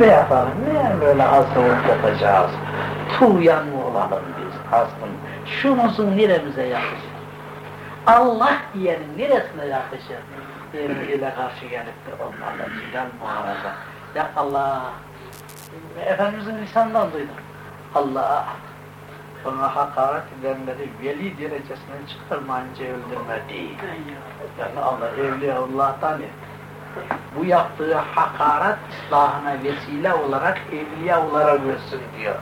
Ne yapalım, ne böyle hastalık yapacağız? Tuğyan mı olalım biz aslında? Şunuzun neremize yakışır? Allah diyenin neresine yakışır? Birbiriyle karşı gelip de onlarla cidden muhafaza. Ya Allah! Efendimizin lisanından duydum. Allah! Ona hakaret edenleri veli derecesine çıkarmayınca öldürmedi. Yani Allah Evliyaullah'tan bu yaptığı hakaret ıslahına vesile olarak evliya olarak ölsün diyor.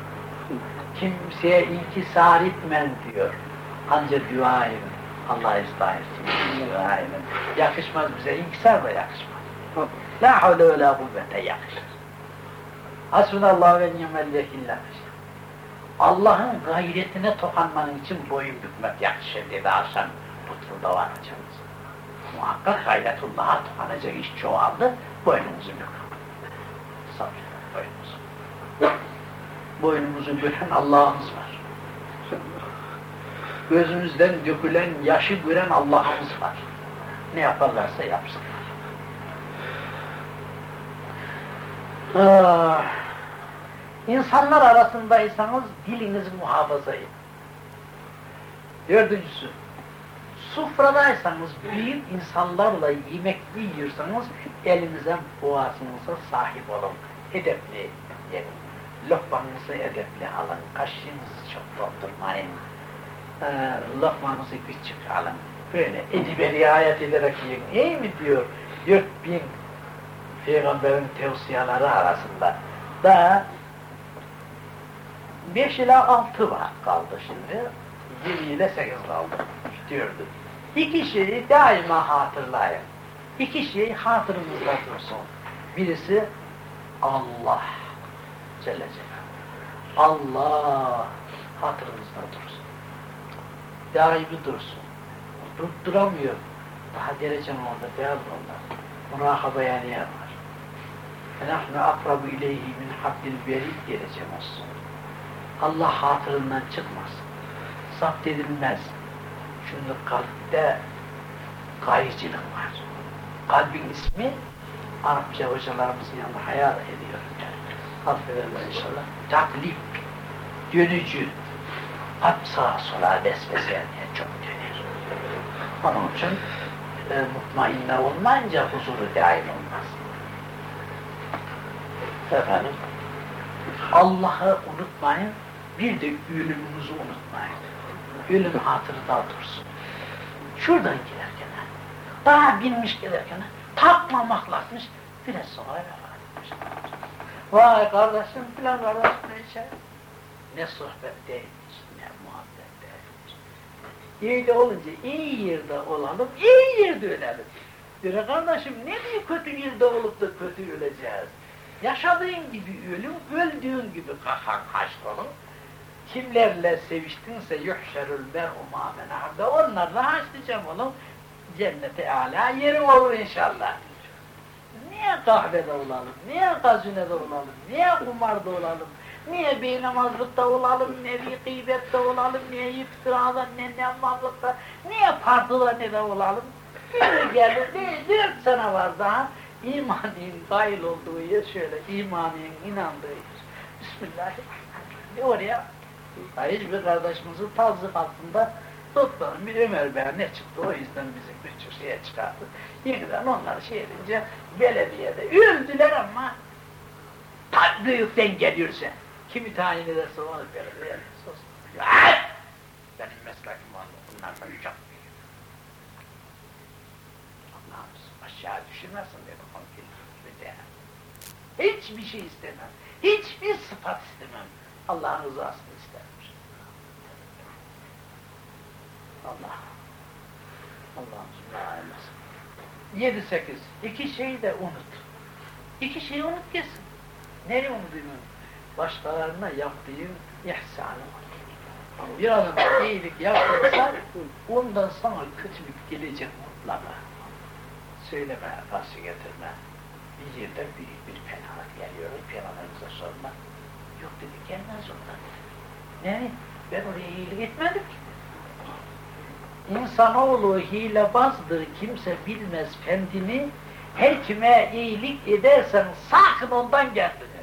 Kimseye inkisar etmen diyor. Ancak dua edin. Allah ıslah etsin. Dua edin. Yakışmaz bize, inkisar da yakışmaz. La havle ve la kuvvete yakışır. Hasbunallah ve ni'mel vekillah. Allah'ın gayretine tokanmanın için boyun bükmek yakışır dedi Hasan Lütfullah Hocamız. Muhakkak gayretullah'a tokanacak iş çoğaldı, boynumuzu bükün. Sabredin boynumuzu. Boynumuzu büken Allah'ımız var. Gözümüzden dökülen yaşı gören Allah'ımız var. Ne yaparlarsa yapsınlar. Ah. İnsanlar arasındaysanız dilinizi muhafaza edin. Dördüncüsü, sufradaysanız büyük insanlarla yemekli yiyorsanız elinize boğazınıza sahip olun. Edepli yerin. Lokmanınızı edepli alın. Kaşığınızı çok doldurmayın. Ee, lokmanınızı küçük alın. Böyle edibe riayet ederek yiyin. İyi mi diyor? Dört bin peygamberin tevsiyeleri arasında. Daha beş ile altı var kaldı şimdi. Yedi ile sekiz kaldı diyordu. İki şeyi daima hatırlayın. İki şey hatırınızda dursun. Birisi Allah Celle Celaluhu. Allah hatırınızda dursun. Daimi dursun. Durduramıyor. Daha derecem orada, beyaz onlar. Murahaba yani var. فَنَحْنُ اَقْرَبُ اِلَيْهِ مِنْ حَبِّ الْبَرِيدِ derecem olsun. Allah hatırından çıkmaz. Zapt edilmez. Çünkü kalpte gayicilik var. Kalbin ismi Arapça hocalarımızın yanında hayal ediyorum yani. Affederler inşallah. Taklip, dönücü, hep sağa sola vesvese diye çok dönür. Onun için e, mutmainne olmayınca huzuru daim olmaz. Efendim, Allah'ı unutmayın, bir de ölümümüzü unutmayın. Ölüm hatırda dursun. Şuradan giderken, daha binmiş giderken, takmamak lazımmış, biraz sonra vefat etmiş. Vay kardeşim filan kardeşim ne şey? Ne sohbet değilmiş, ne muhabbet değilmiş. İyi de olunca iyi yerde olalım, iyi yerde ölelim. Diyor kardeşim ne diye kötü yerde olup da kötü öleceğiz? Yaşadığın gibi ölüm, öldüğün gibi kahan haşrolun. Kimlerle seviştinse yuhşerül mer'u mâmen arda, onlarla haşlayacağım oğlum. Cennete âlâ yerim olur inşallah. Niye kahvede olalım, niye gazinoda olalım, niye kumarda olalım, niye beynamazlıkta olalım, ne bir gıybette olalım, niye iftirada, ne nemmazlıkta, niye partıda ne de olalım? Yürü gelir, değil, dört sene var daha. İmanın gayl olduğu yer şöyle, imanın inandığı yer. Bismillahirrahmanirrahim. Oraya hiçbir kardeşimizin tazık altında tutmadım. Bir Ömer Bey ne çıktı, o yüzden bizi bir şeye çıkardı. Yeniden onlar şey edince belediyede öldüler ama büyükten geliyorsa kimi tayin ederse onu belediye sus. Benim meslekim var, bunlardan çok büyük. Allah'ım aşağı düşürmesin dedi Hiçbir şey istemem. Hiçbir sıfat istemem. Allah'ın rızasını istermiş. Allah. Allah'ın rızasını Yedi sekiz. İki şeyi de unut. İki şeyi unut kesin. Nereye unutuyorsun? Başkalarına yaptığın ihsanı Bir adam iyilik yaptıysa ondan sana kötülük gelecek mutlaka. Söyleme, karşı getirme. Bir yerde büyük bir fenalık geliyor. Peygamberimize sorma. Yok dedi, gelmez ondan dedi. Ben oraya iyilik etmedim ki. İnsanoğlu hilebazdır, kimse bilmez kendini. Her kime iyilik edersen sakın ondan dedi.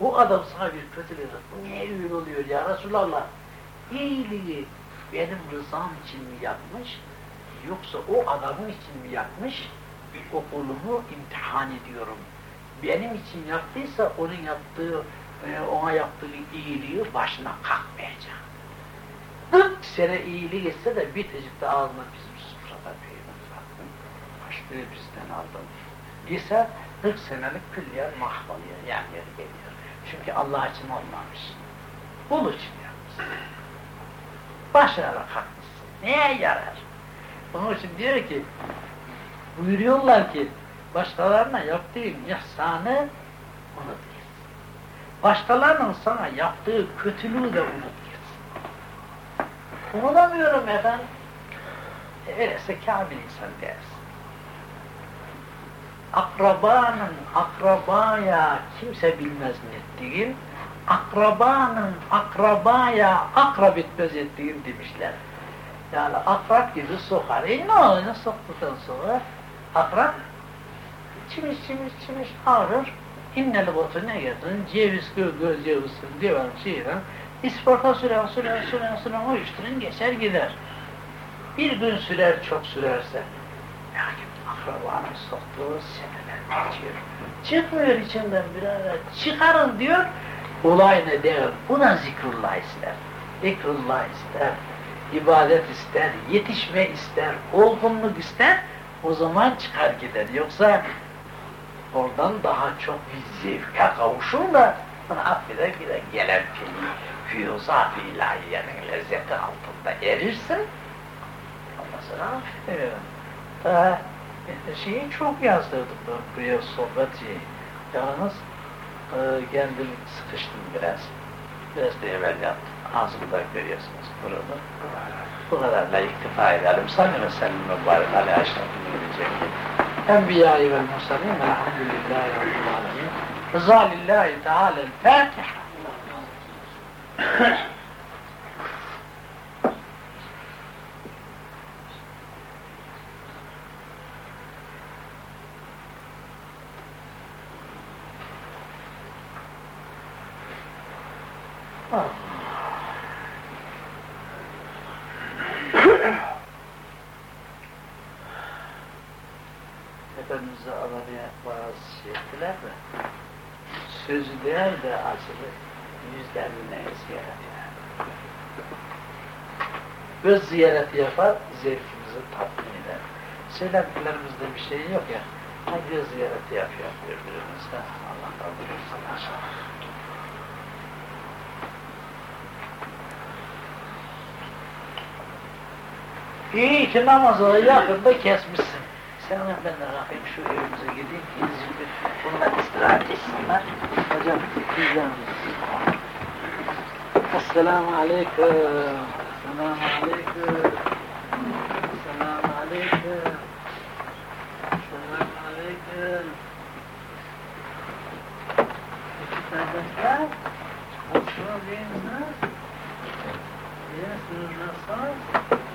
O adam sana bir kötülük Bu niye öyle oluyor ya Resulallah? İyiliği benim rızam için mi yapmış? Yoksa o adamın için mi yapmış? O kulumu imtihan ediyorum. Benim için yaptıysa onun yaptığı, e, ona yaptığı iyiliği başına kalkmayacak. 40 sene iyilik etse de bitecek de ağzına bizim peynir sattım. Başlığı bizden aldım. Ise 40 senelik külliyen mahvoluyor, yan yeri geliyor. Çünkü Allah için olmamış. Kul için yapmışsın. Başararak haklısın. Neye yarar? Onun için diyor ki, buyuruyorlar ki, başkalarına yaptığın ihsanı unut. Başkalarının sana yaptığı kötülüğü de unut. Unutamıyorum efendim. E, öyleyse kamil insan dersin. Akrabanın akrabaya kimse bilmez nettiğin, akrabanın akrabaya akrab etmez ettiğin demişler. Yani akrab gibi sokar. E ne olur ne soktuktan sonra akrab çimiş çimiş çimiş ağrır. İnneli botu ne yedin? Ceviz göz göz cevizsin diyor şeyden. İsporta sürer sürer sürer sürer uyuşturun geçer gider. Bir gün sürer çok sürerse. Yani akrabanın soktuğu seneler geçiyor. Çıkmıyor içinden birader. Çıkarın diyor. Olay ne değil. Buna zikrullah ister. Zikrullah ister. ibadet ister. Yetişme ister. Olgunluk ister. O zaman çıkar gider. Yoksa oradan daha çok bir zevke kavuşun da affeder gider gelen film füyuzat-ı ilahiyenin lezzeti altında erirsin ondan sonra affeder. Daha şeyi çok yazdırdım buraya sohbet şeyi. Yalnız e, kendim sıkıştım biraz. Biraz da evvel yaptım. Ağzımda görüyorsunuz burada. Bu kadarla iktifa edelim. Sallallahu ve sellem mübarek aleyhi aşrafın cemil. Enbiya-i vel mursalin velhamdülillahi rabbil alemin. Rıza lillahi teala'l Fatiha. Efendimiz'e alamaya bazı şey ettiler de sözü değer de asılı yüzlerine ziyaret eder. Göz ziyareti yapar, zevkimizi tatmin eder. Söylediklerimizde bir şey yok ya, ha göz ziyareti yapıyor birbirimizde. Allah razı olsun aşağı. İyi ki namazı yakında kesmişsin. Sen ben de bakayım şu evimize gideyim ki bunlar Allez, salam, allez, salam, allez, salam, allez, salam, allez, salam, salam, allez, salam, allez,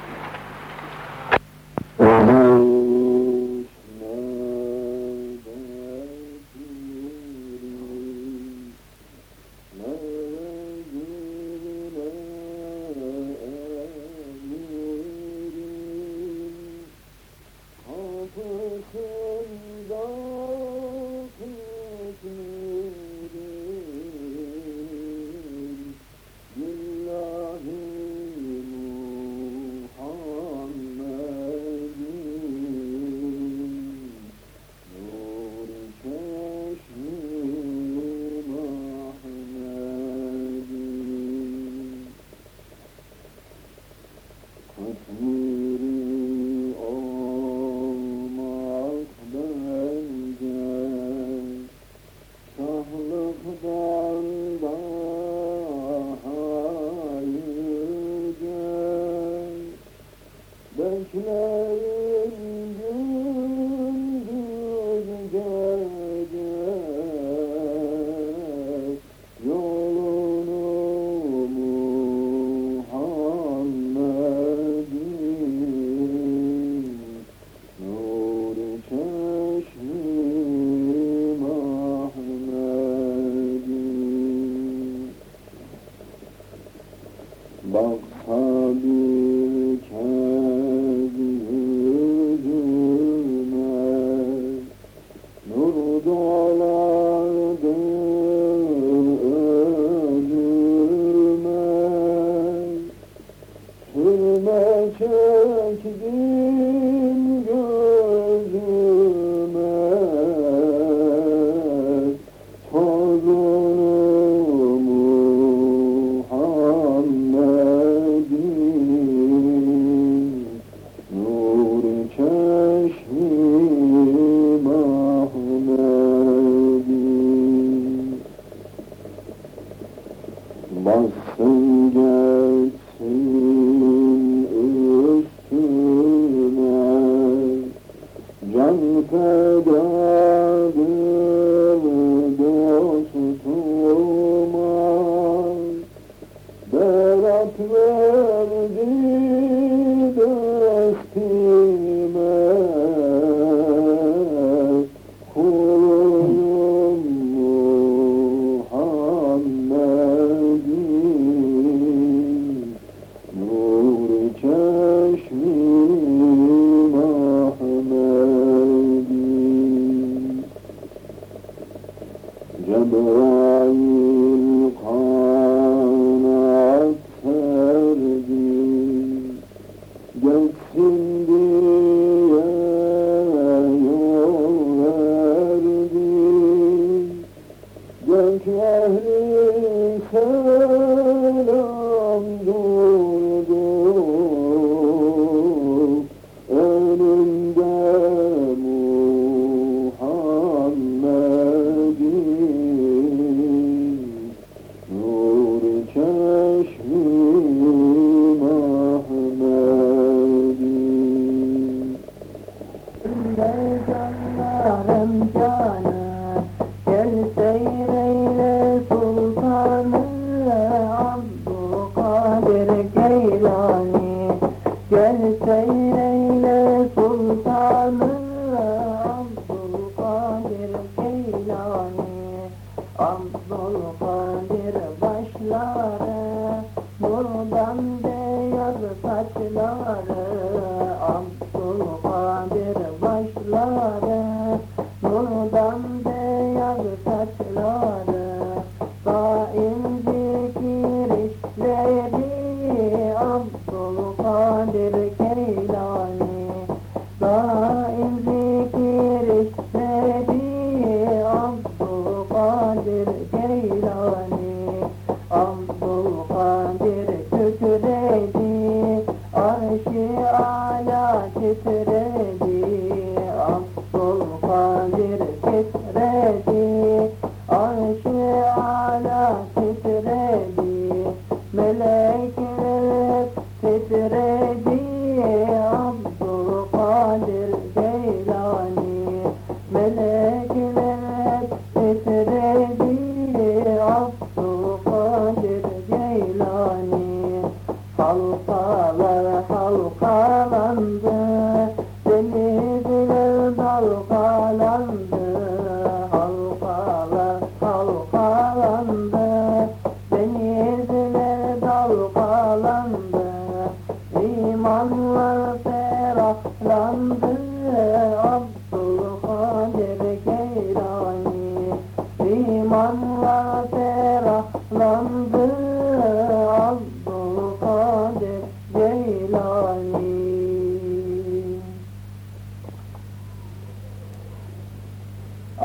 Jewish meat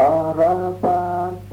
Arafat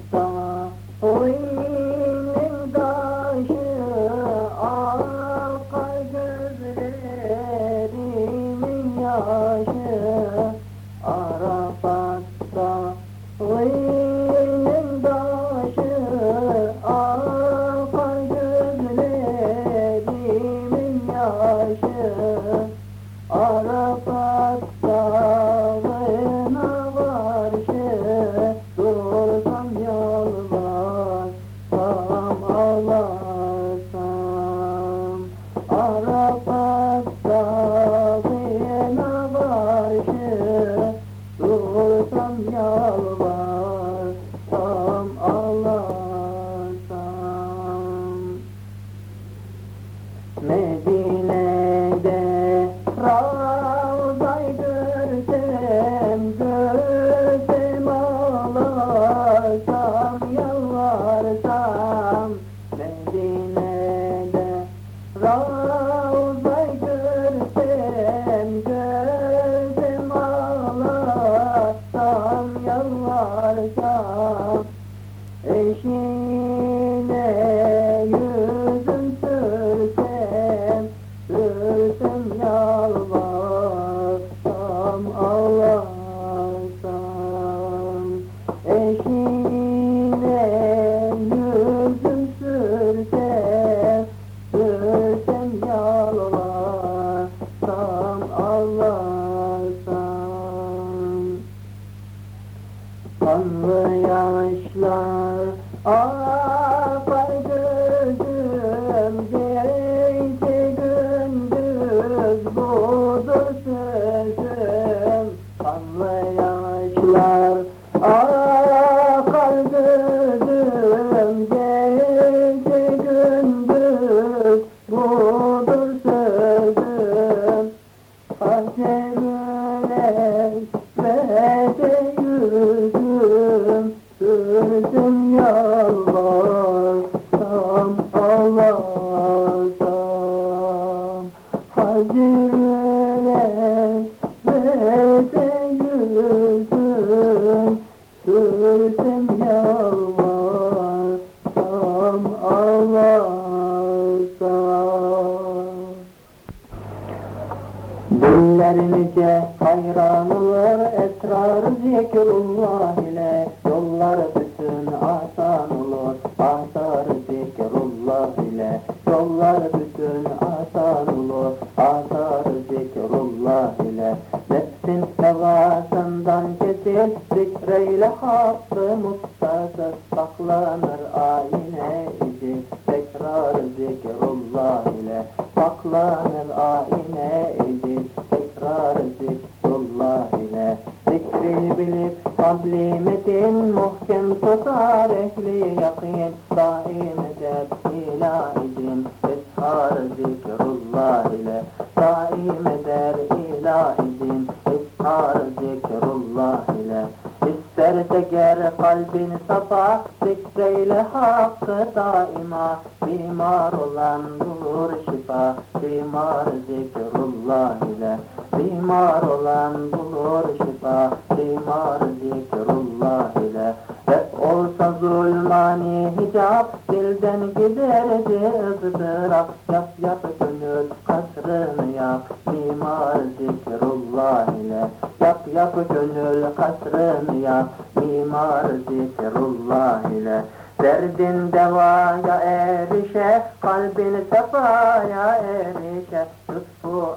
hicap Dilden giderci ızdırap Yap yap gönül kasrını yap Bimar zikrullah ile Yap yap gönül kasrını yap Mimar zikrullah ile Derdin devaya erişe Kalbin sefaya erişe. Lütfu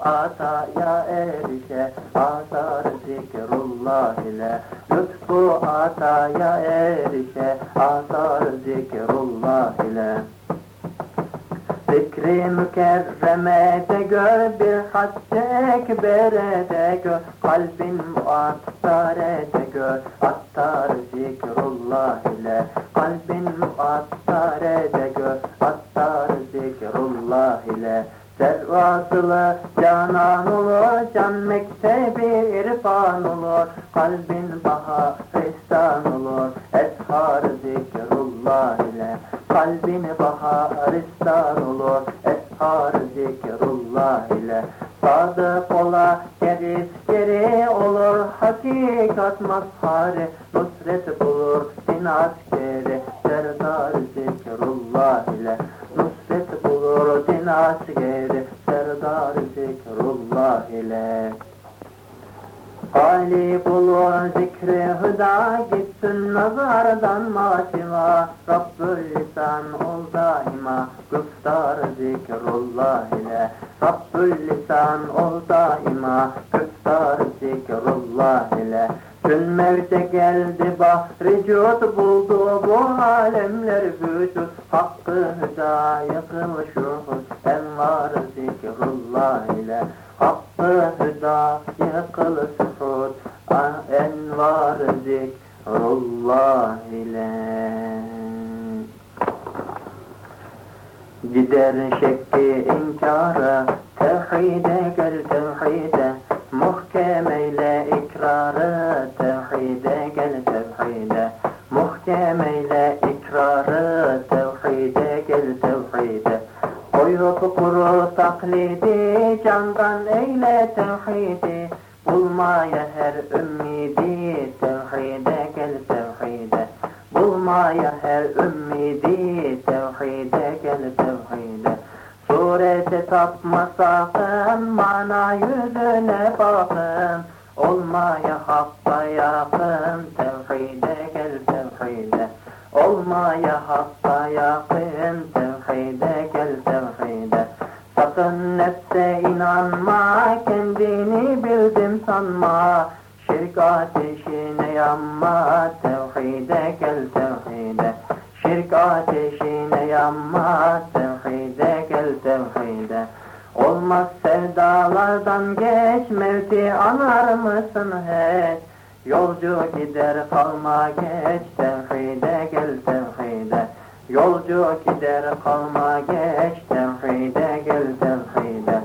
ataya erişe Asar zikrullah ile. Lütfu ataya erişe Asar zikrullah ile. Zikri mükerremede gör bir haccı ekberede gör. Kalbin muattarede gör Attar zikrullah ile. Kalbin muattarede gör Attar zikrullah ile Servasılı canan olur Can mektebi irfan olur. Kalbin baharistan olur Eshar zikrullah ile. Kalbin baharistan olur Eshar zikrullah ile. Sadık ola geriz geri olur Hakikat mazharı Nusret bulur din askeri Serdar zikrullah ile. Nusret bulur din askeri Serdar zikrullah ile. Galip olur zikri hüda gitsin nazardan maşiva Rabbül lisan ol daima güftar zikrullah ile. Rabbül lisan ol daima güftar zikrullah ile Gün mevte geldi bahri cud buldu. Bu alemler vücut Hakkı hüda yıkıl şuhud envar zikrullah ile Hakkı hüda yıkıl şuhud envar zikrullah ile. Gider şekki inkara sevdalardan geç Mevti anar mısın hiç? Yolcu gider kalma geç Tevhide gel tevhide Yolcu gider kalma geç Tevhide gel tevhide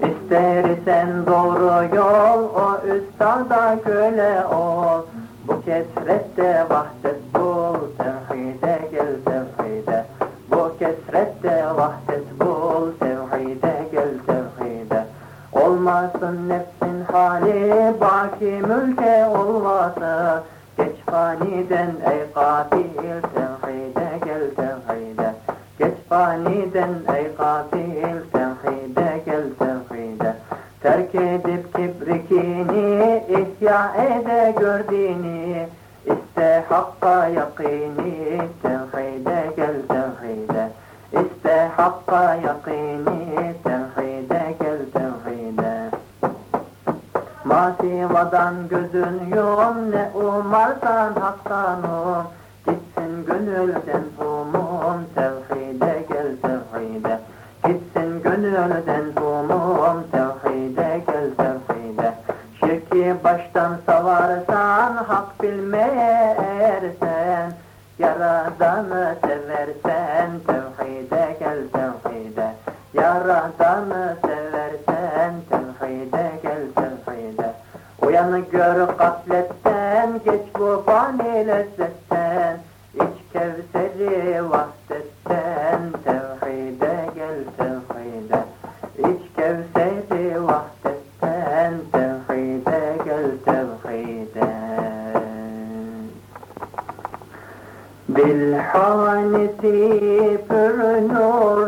İstersen doğru yol O üstada köle ol. Bu kesrette vahdet faniden ey katil tevhide gel tevhide. Terk edip kibrikini ihya ede gördini İste hakka yakini tevhide gel tevhide. İste hakka yakini tevhide gel tevhide. Masivadan gözün yum ne umarsan haktan um Gitsin gönülden bu fani sen İç kevseri vakti sen Tevhide gel tevhide İç kevseri vakti sen Tevhide gel tevhide Bilhaneti pür nur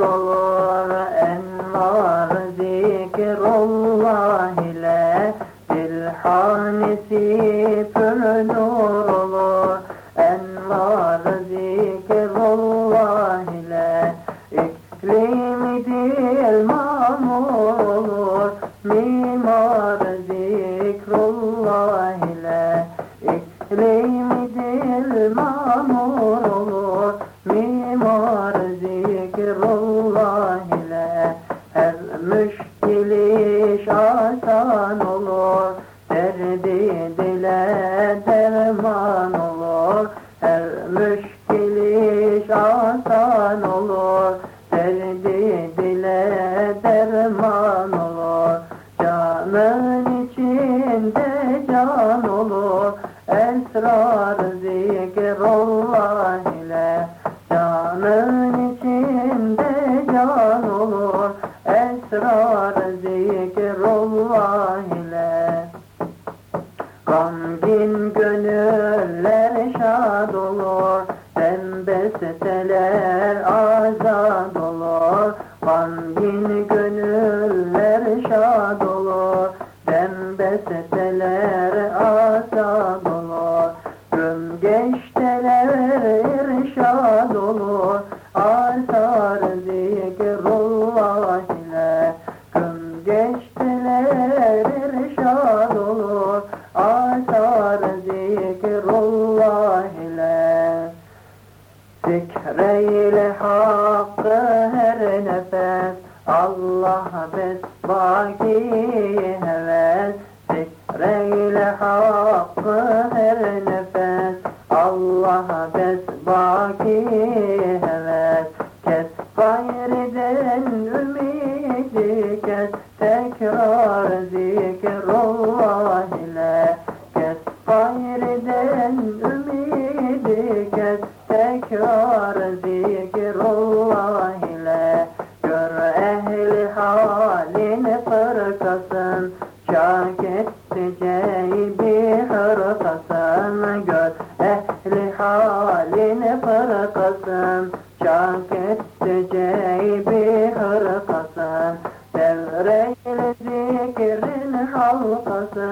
against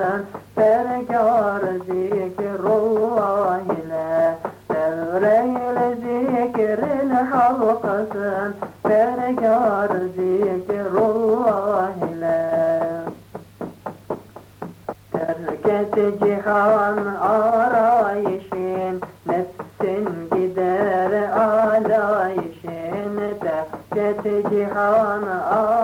Sen terkar zikrullah ile Devreyle zikril halkasın. Terkar zikrullah ile. Terk cihan arayışın Nefsin gider alayışın Terk cihan arayışın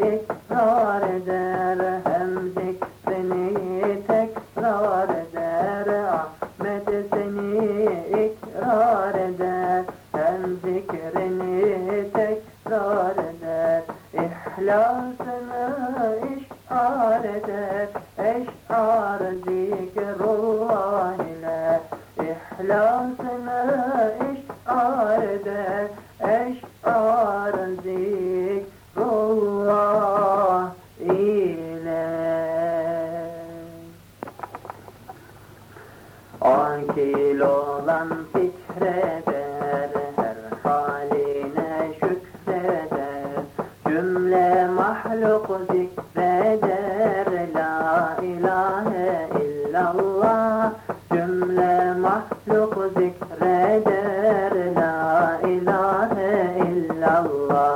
हरे और Allah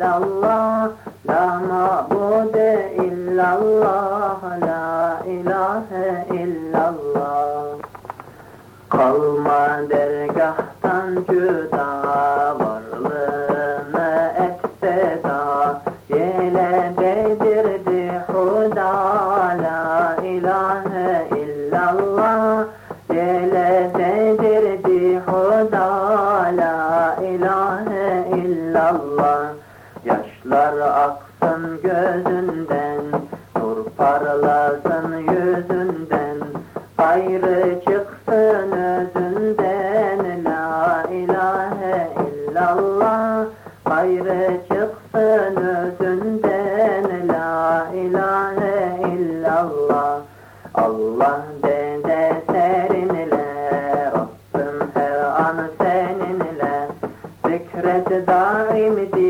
illallah La mabude illallah La ilahe illallah. Kalma dergahtan cüda रचदा इमती